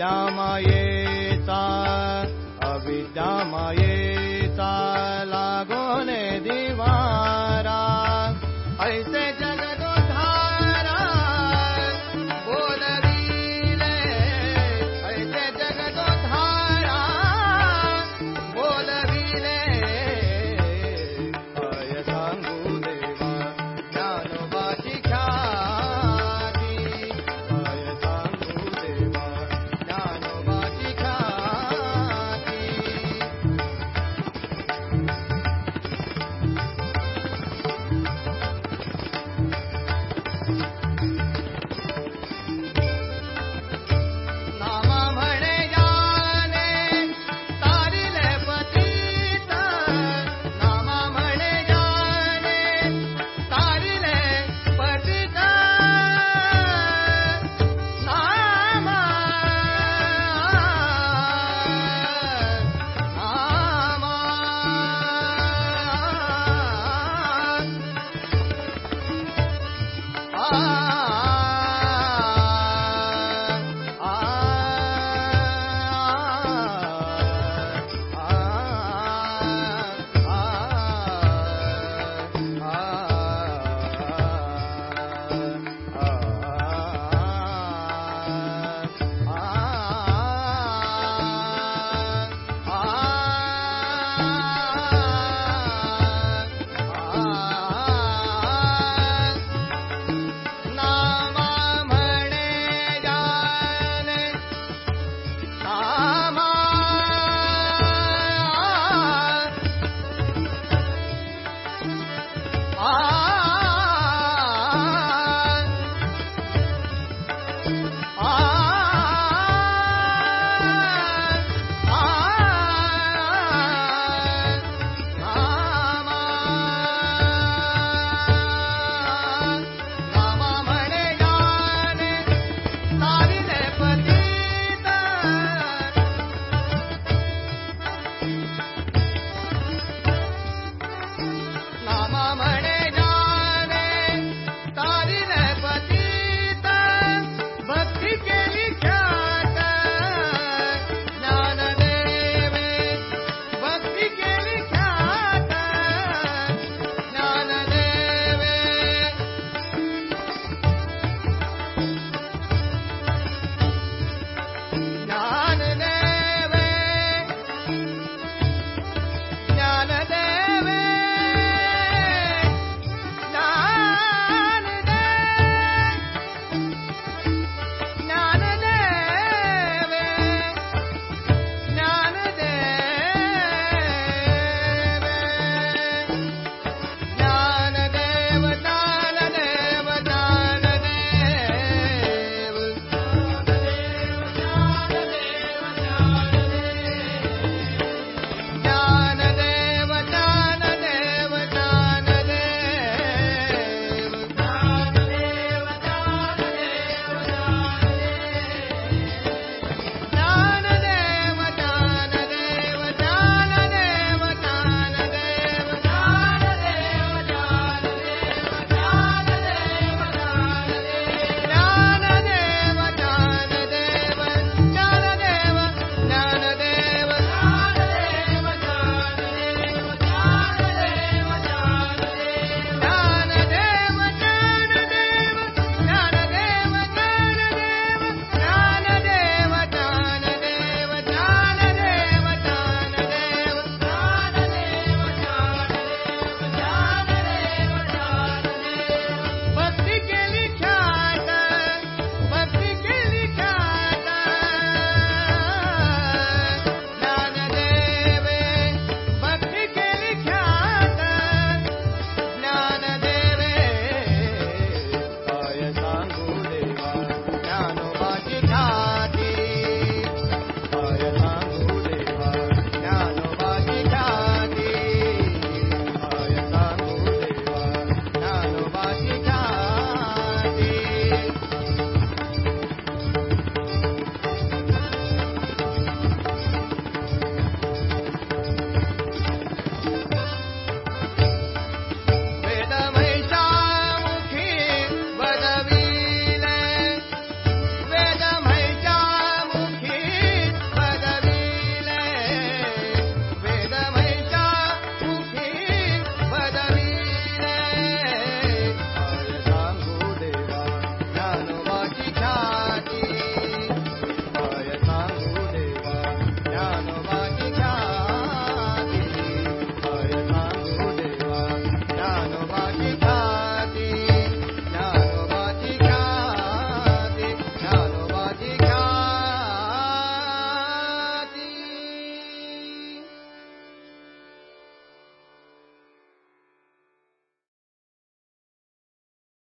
अविद्यामयेता अविद्यामयेता लागोने